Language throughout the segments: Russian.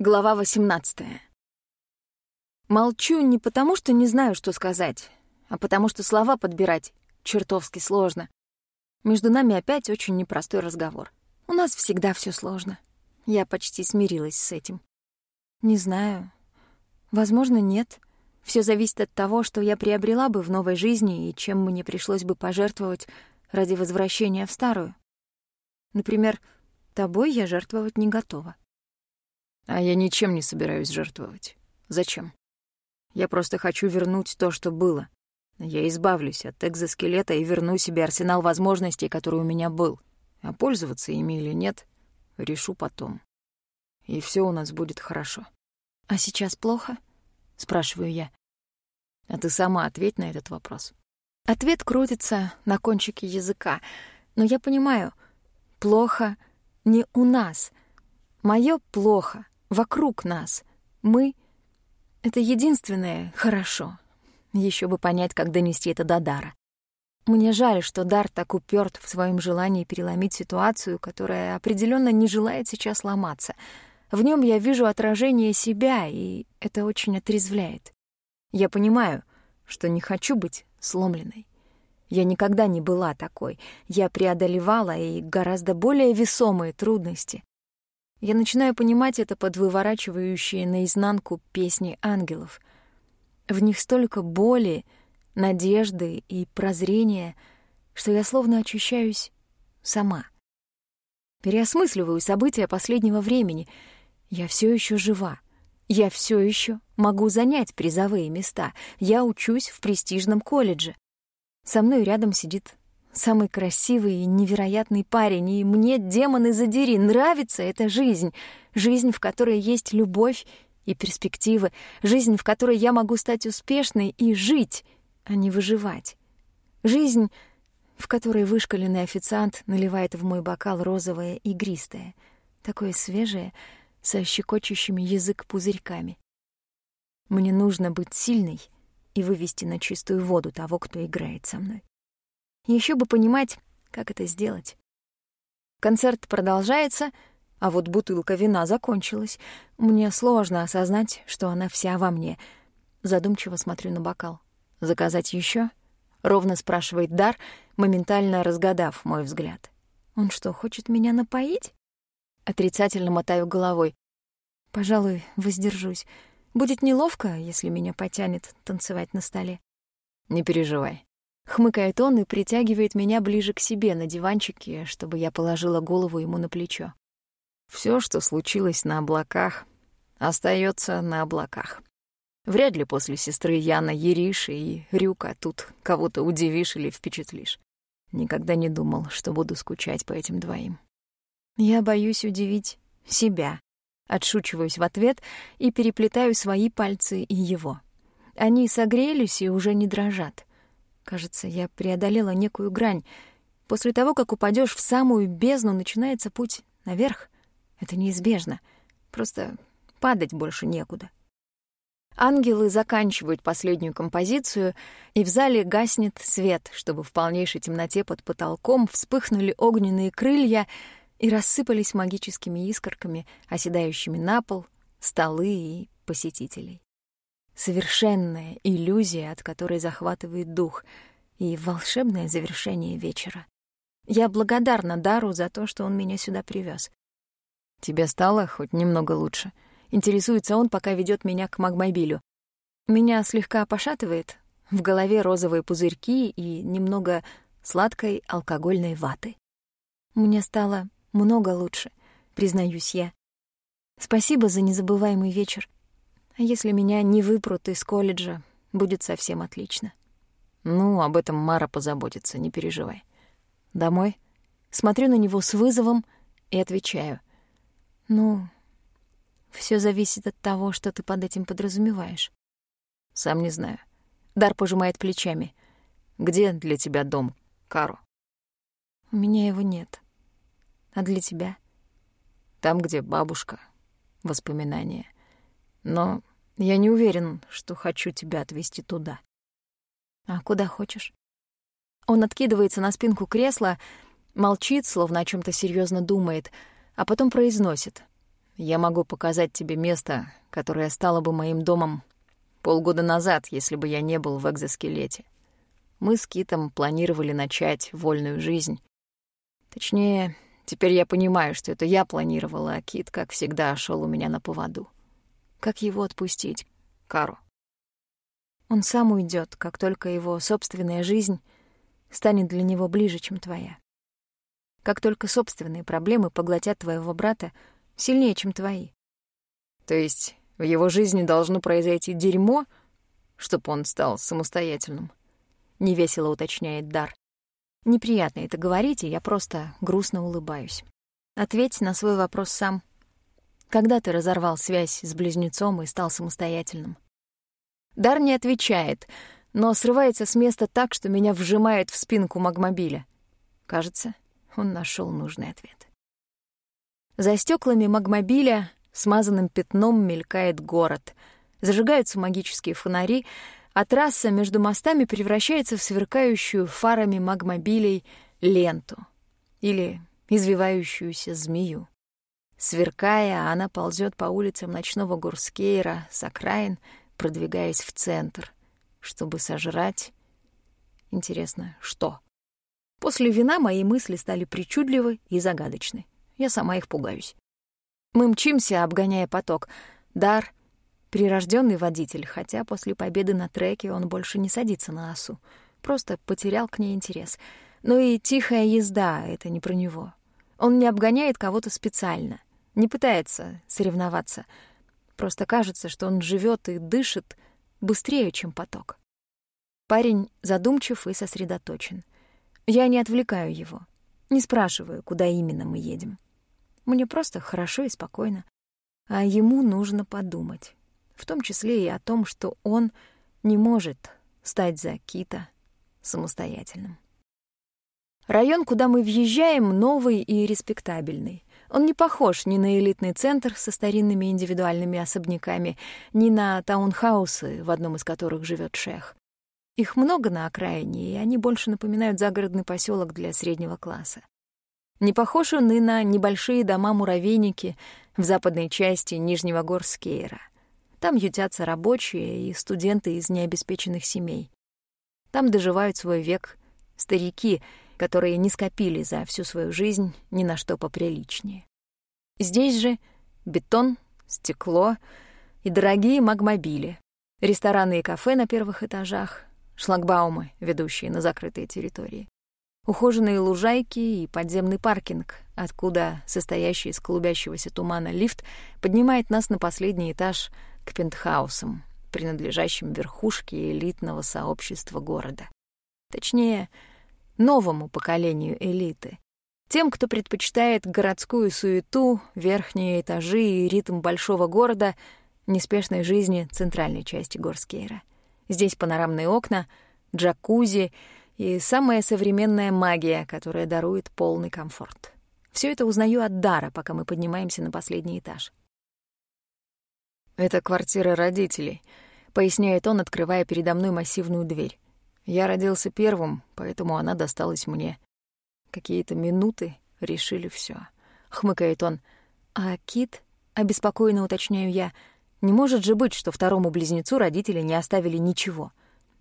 Глава 18. Молчу не потому, что не знаю, что сказать, а потому что слова подбирать чертовски сложно. Между нами опять очень непростой разговор. У нас всегда все сложно. Я почти смирилась с этим. Не знаю. Возможно, нет. Все зависит от того, что я приобрела бы в новой жизни и чем мне пришлось бы пожертвовать ради возвращения в старую. Например, тобой я жертвовать не готова. А я ничем не собираюсь жертвовать. Зачем? Я просто хочу вернуть то, что было. Я избавлюсь от экзоскелета и верну себе арсенал возможностей, который у меня был. А пользоваться ими или нет, решу потом. И все у нас будет хорошо. «А сейчас плохо?» — спрашиваю я. А ты сама ответь на этот вопрос. Ответ крутится на кончике языка, но я понимаю, плохо не у нас. Моё плохо вокруг нас. Мы — это единственное хорошо. Еще бы понять, как донести это до Дара. Мне жаль, что Дар так уперт в своем желании переломить ситуацию, которая определенно не желает сейчас ломаться. В нем я вижу отражение себя, и это очень отрезвляет. Я понимаю, что не хочу быть сломленной. Я никогда не была такой. Я преодолевала и гораздо более весомые трудности. Я начинаю понимать это под выворачивающие наизнанку песни ангелов. В них столько боли, надежды и прозрения, что я словно очищаюсь сама. Переосмысливаю события последнего времени. Я все еще жива. Я все еще могу занять призовые места. Я учусь в престижном колледже. Со мной рядом сидит самый красивый и невероятный парень, и мне, демоны задери, нравится эта жизнь. Жизнь, в которой есть любовь и перспективы. Жизнь, в которой я могу стать успешной и жить, а не выживать. Жизнь, в которой вышкаленный официант наливает в мой бокал розовое игристое, такое свежее, со щекочущими язык пузырьками. Мне нужно быть сильной и вывести на чистую воду того, кто играет со мной. Еще бы понимать, как это сделать. Концерт продолжается, а вот бутылка вина закончилась. Мне сложно осознать, что она вся во мне. Задумчиво смотрю на бокал. «Заказать еще? ровно спрашивает Дар, моментально разгадав мой взгляд. «Он что, хочет меня напоить?» Отрицательно мотаю головой. «Пожалуй, воздержусь. Будет неловко, если меня потянет танцевать на столе». «Не переживай. Хмыкает он и притягивает меня ближе к себе на диванчике, чтобы я положила голову ему на плечо. Все, что случилось на облаках, остается на облаках. Вряд ли после сестры Яна Ериши и Рюка тут кого-то удивишь или впечатлишь. Никогда не думал, что буду скучать по этим двоим. Я боюсь удивить себя. Отшучиваюсь в ответ и переплетаю свои пальцы и его. Они согрелись и уже не дрожат. Кажется, я преодолела некую грань. После того, как упадешь в самую бездну, начинается путь наверх. Это неизбежно. Просто падать больше некуда. Ангелы заканчивают последнюю композицию, и в зале гаснет свет, чтобы в полнейшей темноте под потолком вспыхнули огненные крылья и рассыпались магическими искорками, оседающими на пол, столы и посетителей. Совершенная иллюзия, от которой захватывает дух, и волшебное завершение вечера. Я благодарна Дару за то, что он меня сюда привез. «Тебе стало хоть немного лучше?» Интересуется он, пока ведет меня к магмобилю. Меня слегка пошатывает, в голове розовые пузырьки и немного сладкой алкогольной ваты. Мне стало много лучше, признаюсь я. Спасибо за незабываемый вечер. А если меня не выпрут из колледжа, будет совсем отлично. Ну, об этом Мара позаботится, не переживай. Домой? Смотрю на него с вызовом и отвечаю. Ну, все зависит от того, что ты под этим подразумеваешь. Сам не знаю. Дар пожимает плечами. Где для тебя дом, Кару? У меня его нет. А для тебя? Там, где бабушка, воспоминания. Но я не уверен, что хочу тебя отвезти туда. А куда хочешь? Он откидывается на спинку кресла, молчит, словно о чем то серьезно думает, а потом произносит. Я могу показать тебе место, которое стало бы моим домом полгода назад, если бы я не был в экзоскелете. Мы с Китом планировали начать вольную жизнь. Точнее, теперь я понимаю, что это я планировала, а Кит, как всегда, шел у меня на поводу. Как его отпустить, Кару? Он сам уйдет, как только его собственная жизнь станет для него ближе, чем твоя. Как только собственные проблемы поглотят твоего брата сильнее, чем твои. То есть в его жизни должно произойти дерьмо, чтобы он стал самостоятельным? Невесело уточняет Дар. Неприятно это говорить, и я просто грустно улыбаюсь. Ответь на свой вопрос сам. Когда ты разорвал связь с близнецом и стал самостоятельным? Дар не отвечает, но срывается с места так, что меня вжимает в спинку магмобиля. Кажется, он нашел нужный ответ. За стеклами магмобиля смазанным пятном мелькает город. Зажигаются магические фонари, а трасса между мостами превращается в сверкающую фарами магмобилей ленту или извивающуюся змею. Сверкая, она ползет по улицам ночного Гурскейра с окраин, продвигаясь в центр, чтобы сожрать... Интересно, что? После вина мои мысли стали причудливы и загадочны. Я сама их пугаюсь. Мы мчимся, обгоняя поток. Дар — прирожденный водитель, хотя после победы на треке он больше не садится на осу. Просто потерял к ней интерес. Но и тихая езда — это не про него. Он не обгоняет кого-то специально, не пытается соревноваться. Просто кажется, что он живет и дышит быстрее, чем поток. Парень задумчив и сосредоточен. Я не отвлекаю его, не спрашиваю, куда именно мы едем. Мне просто хорошо и спокойно. А ему нужно подумать. В том числе и о том, что он не может стать за Кита самостоятельным. Район, куда мы въезжаем, новый и респектабельный. Он не похож ни на элитный центр со старинными индивидуальными особняками, ни на таунхаусы, в одном из которых живет шех. Их много на окраине, и они больше напоминают загородный поселок для среднего класса. Не похож он и на небольшие дома-муравейники в западной части Нижнего Горскейра. Там ютятся рабочие и студенты из необеспеченных семей. Там доживают свой век старики, которые не скопили за всю свою жизнь ни на что поприличнее. Здесь же бетон, стекло и дорогие магмобили, рестораны и кафе на первых этажах, шлагбаумы, ведущие на закрытые территории ухоженные лужайки и подземный паркинг, откуда состоящий из клубящегося тумана лифт поднимает нас на последний этаж к пентхаусам, принадлежащим верхушке элитного сообщества города. Точнее, новому поколению элиты. Тем, кто предпочитает городскую суету, верхние этажи и ритм большого города, неспешной жизни центральной части Горскейра. Здесь панорамные окна, джакузи — и самая современная магия, которая дарует полный комфорт. Все это узнаю от Дара, пока мы поднимаемся на последний этаж. «Это квартира родителей», — поясняет он, открывая передо мной массивную дверь. «Я родился первым, поэтому она досталась мне. Какие-то минуты решили все. хмыкает он. «А Кит?» — обеспокоенно уточняю я. «Не может же быть, что второму близнецу родители не оставили ничего».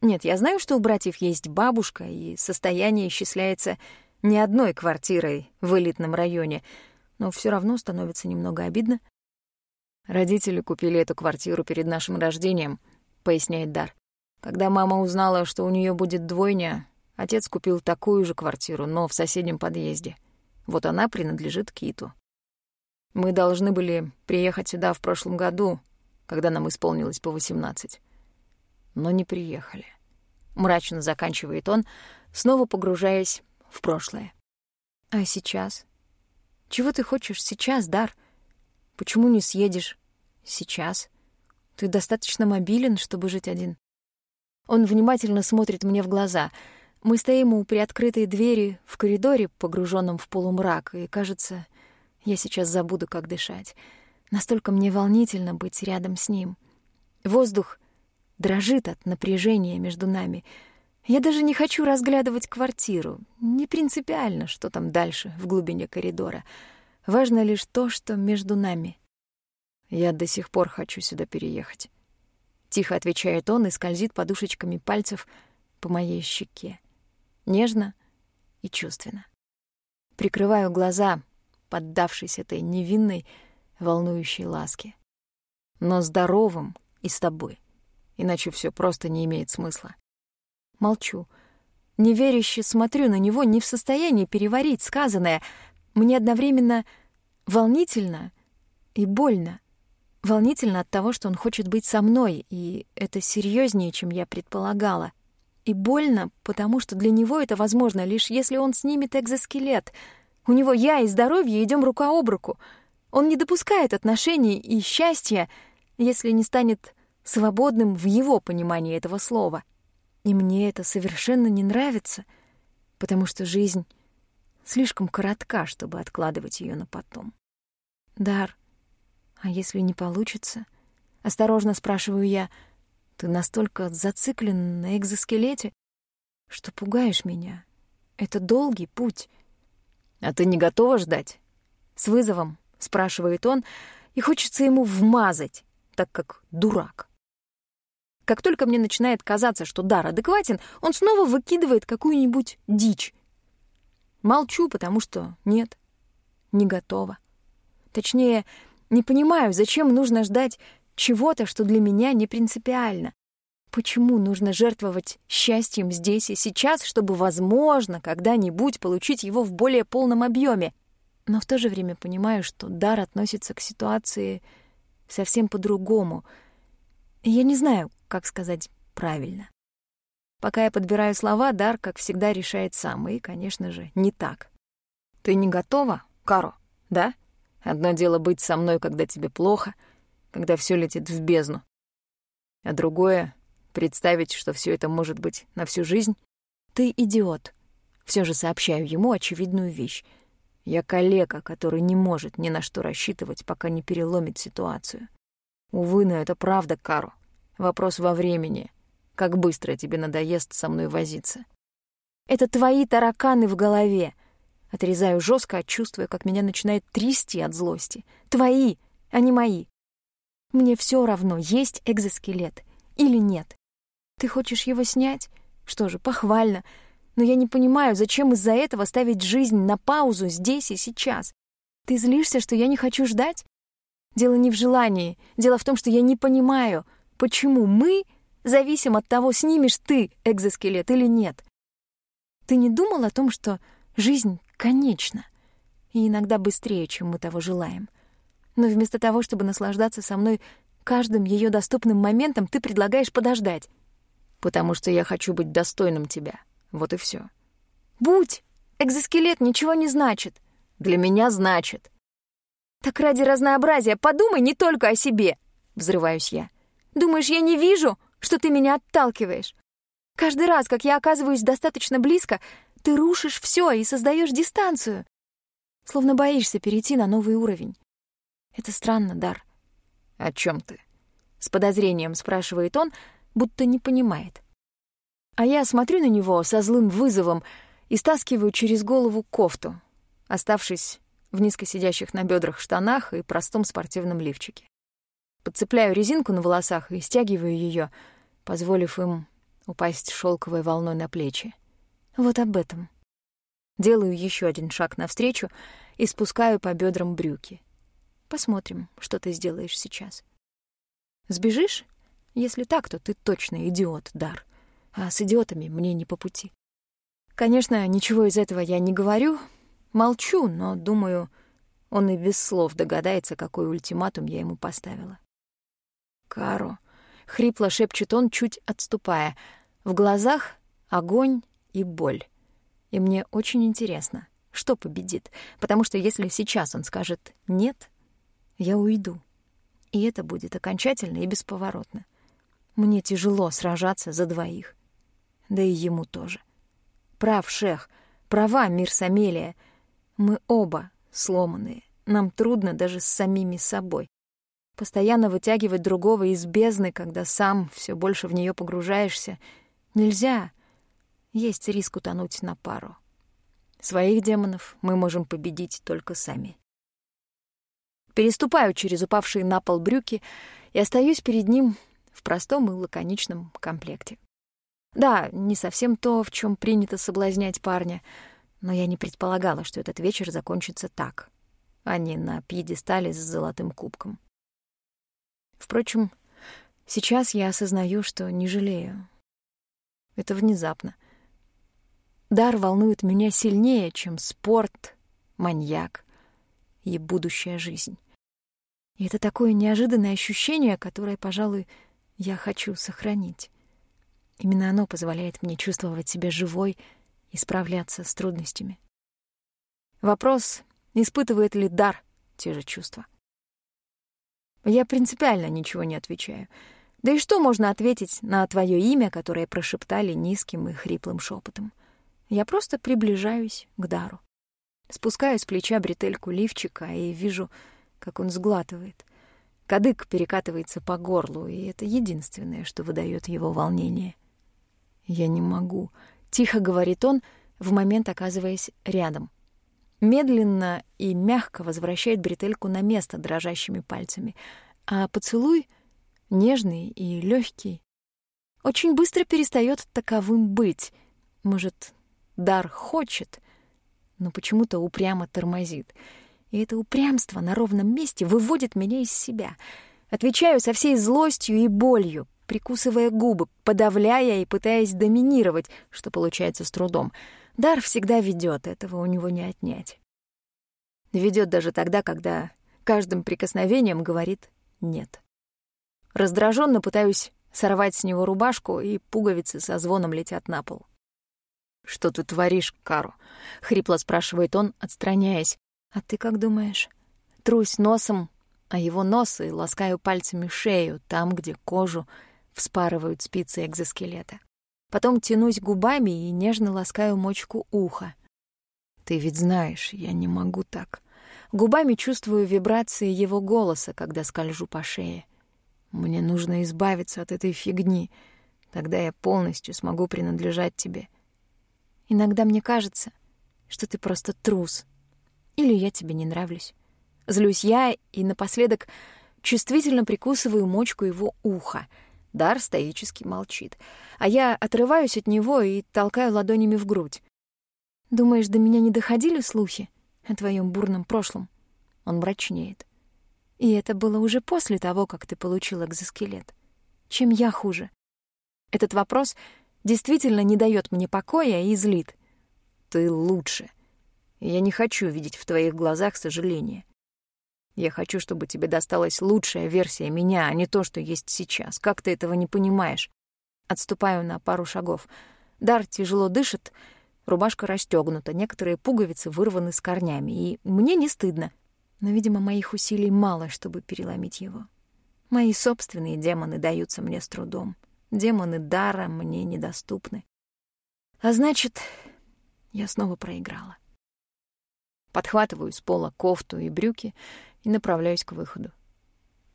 Нет, я знаю, что у братьев есть бабушка, и состояние исчисляется не одной квартирой в элитном районе, но все равно становится немного обидно. Родители купили эту квартиру перед нашим рождением, поясняет Дар. Когда мама узнала, что у нее будет двойня, отец купил такую же квартиру, но в соседнем подъезде. Вот она принадлежит Киту. Мы должны были приехать сюда в прошлом году, когда нам исполнилось по восемнадцать но не приехали. Мрачно заканчивает он, снова погружаясь в прошлое. А сейчас? Чего ты хочешь сейчас, Дар? Почему не съедешь сейчас? Ты достаточно мобилен, чтобы жить один. Он внимательно смотрит мне в глаза. Мы стоим у приоткрытой двери в коридоре, погруженном в полумрак, и, кажется, я сейчас забуду, как дышать. Настолько мне волнительно быть рядом с ним. Воздух дрожит от напряжения между нами. Я даже не хочу разглядывать квартиру. Не принципиально, что там дальше, в глубине коридора. Важно лишь то, что между нами. Я до сих пор хочу сюда переехать. Тихо отвечает он и скользит подушечками пальцев по моей щеке. Нежно и чувственно. Прикрываю глаза, поддавшись этой невинной, волнующей ласке. Но здоровым и с тобой. Иначе все просто не имеет смысла. Молчу. Неверяще смотрю на него, не в состоянии переварить сказанное. Мне одновременно волнительно и больно. Волнительно от того, что он хочет быть со мной, и это серьезнее, чем я предполагала. И больно, потому что для него это возможно лишь если он снимет экзоскелет. У него я и здоровье идем рука об руку. Он не допускает отношений и счастья, если не станет свободным в его понимании этого слова. И мне это совершенно не нравится, потому что жизнь слишком коротка, чтобы откладывать ее на потом. Дар, а если не получится? Осторожно спрашиваю я. Ты настолько зациклен на экзоскелете, что пугаешь меня. Это долгий путь. А ты не готова ждать? С вызовом спрашивает он, и хочется ему вмазать, так как дурак. Как только мне начинает казаться, что дар адекватен, он снова выкидывает какую-нибудь дичь. Молчу, потому что нет, не готова. Точнее, не понимаю, зачем нужно ждать чего-то, что для меня не принципиально. Почему нужно жертвовать счастьем здесь и сейчас, чтобы, возможно, когда-нибудь получить его в более полном объеме? Но в то же время понимаю, что дар относится к ситуации совсем по-другому. Я не знаю, как сказать правильно. Пока я подбираю слова, Дар, как всегда, решает сам. И, конечно же, не так. «Ты не готова, Каро, да? Одно дело быть со мной, когда тебе плохо, когда все летит в бездну. А другое — представить, что все это может быть на всю жизнь. Ты идиот. Все же сообщаю ему очевидную вещь. Я калека, который не может ни на что рассчитывать, пока не переломит ситуацию. Увы, но это правда, Каро. Вопрос во времени. Как быстро тебе надоест со мной возиться. Это твои тараканы в голове. Отрезаю жестко, чувствуя, как меня начинает трясти от злости. Твои, а не мои. Мне все равно, есть экзоскелет или нет. Ты хочешь его снять? Что же, похвально. Но я не понимаю, зачем из-за этого ставить жизнь на паузу здесь и сейчас. Ты злишься, что я не хочу ждать? Дело не в желании. Дело в том, что я не понимаю — Почему мы зависим от того, снимешь ты экзоскелет или нет? Ты не думал о том, что жизнь конечна и иногда быстрее, чем мы того желаем? Но вместо того, чтобы наслаждаться со мной каждым ее доступным моментом, ты предлагаешь подождать. Потому что я хочу быть достойным тебя. Вот и все. Будь! Экзоскелет ничего не значит. Для меня значит. Так ради разнообразия подумай не только о себе, взрываюсь я. Думаешь, я не вижу, что ты меня отталкиваешь? Каждый раз, как я оказываюсь достаточно близко, ты рушишь все и создаешь дистанцию. Словно боишься перейти на новый уровень. Это странно, Дар. О чем ты? С подозрением спрашивает он, будто не понимает. А я смотрю на него со злым вызовом и стаскиваю через голову кофту, оставшись в низко сидящих на бедрах штанах и простом спортивном лифчике. Подцепляю резинку на волосах и стягиваю ее, позволив им упасть шелковой волной на плечи. Вот об этом. Делаю еще один шаг навстречу и спускаю по бедрам брюки. Посмотрим, что ты сделаешь сейчас. Сбежишь? Если так, то ты точно идиот, Дар. А с идиотами мне не по пути. Конечно, ничего из этого я не говорю, молчу, но, думаю, он и без слов догадается, какой ультиматум я ему поставила. Каро. Хрипло шепчет он, чуть отступая. В глазах огонь и боль. И мне очень интересно, что победит. Потому что если сейчас он скажет «нет», я уйду. И это будет окончательно и бесповоротно. Мне тяжело сражаться за двоих. Да и ему тоже. Прав шех, права мир Самелия. Мы оба сломанные. Нам трудно даже с самими собой. Постоянно вытягивать другого из бездны, когда сам все больше в нее погружаешься, нельзя. Есть риск утонуть на пару. Своих демонов мы можем победить только сами. Переступаю через упавшие на пол брюки и остаюсь перед ним в простом и лаконичном комплекте. Да, не совсем то, в чем принято соблазнять парня, но я не предполагала, что этот вечер закончится так, а не на пьедестале с золотым кубком. Впрочем, сейчас я осознаю, что не жалею. Это внезапно. Дар волнует меня сильнее, чем спорт, маньяк и будущая жизнь. И это такое неожиданное ощущение, которое, пожалуй, я хочу сохранить. Именно оно позволяет мне чувствовать себя живой и справляться с трудностями. Вопрос, испытывает ли дар те же чувства. Я принципиально ничего не отвечаю. Да и что можно ответить на твое имя, которое прошептали низким и хриплым шепотом? Я просто приближаюсь к дару. Спускаю с плеча бретельку лифчика и вижу, как он сглатывает. Кадык перекатывается по горлу, и это единственное, что выдает его волнение. «Я не могу», — тихо говорит он, в момент оказываясь рядом. Медленно и мягко возвращает бретельку на место дрожащими пальцами, а поцелуй, нежный и легкий, очень быстро перестает таковым быть. Может, дар хочет, но почему-то упрямо тормозит. И это упрямство на ровном месте выводит меня из себя. Отвечаю со всей злостью и болью, прикусывая губы, подавляя и пытаясь доминировать, что получается с трудом — Дар всегда ведет, этого у него не отнять. Ведет даже тогда, когда каждым прикосновением говорит «нет». Раздраженно пытаюсь сорвать с него рубашку, и пуговицы со звоном летят на пол. «Что ты творишь, Кару?» — хрипло спрашивает он, отстраняясь. «А ты как думаешь?» Трусь носом, а его нос и ласкаю пальцами шею, там, где кожу вспарывают спицы экзоскелета. Потом тянусь губами и нежно ласкаю мочку уха. Ты ведь знаешь, я не могу так. Губами чувствую вибрации его голоса, когда скольжу по шее. Мне нужно избавиться от этой фигни. Тогда я полностью смогу принадлежать тебе. Иногда мне кажется, что ты просто трус. Или я тебе не нравлюсь. Злюсь я и напоследок чувствительно прикусываю мочку его уха — Дар стоически молчит. А я отрываюсь от него и толкаю ладонями в грудь. «Думаешь, до меня не доходили слухи о твоем бурном прошлом?» Он мрачнеет. «И это было уже после того, как ты получил экзоскелет. Чем я хуже?» Этот вопрос действительно не дает мне покоя и злит. «Ты лучше. Я не хочу видеть в твоих глазах сожаления. Я хочу, чтобы тебе досталась лучшая версия меня, а не то, что есть сейчас. Как ты этого не понимаешь? Отступаю на пару шагов. Дар тяжело дышит, рубашка расстегнута, некоторые пуговицы вырваны с корнями, и мне не стыдно. Но, видимо, моих усилий мало, чтобы переломить его. Мои собственные демоны даются мне с трудом. Демоны дара мне недоступны. А значит, я снова проиграла. Подхватываю с пола кофту и брюки и направляюсь к выходу.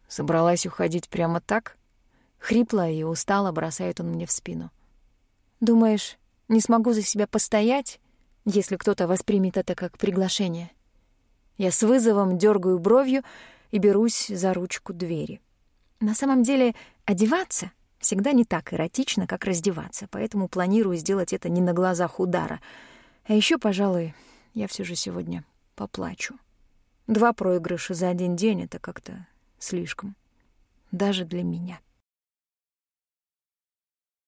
Собралась уходить прямо так? Хрипло и устало бросает он мне в спину. Думаешь, не смогу за себя постоять, если кто-то воспримет это как приглашение? Я с вызовом дергаю бровью и берусь за ручку двери. На самом деле, одеваться всегда не так эротично, как раздеваться, поэтому планирую сделать это не на глазах удара. А еще, пожалуй, я все же сегодня поплачу. Два проигрыша за один день — это как-то слишком. Даже для меня.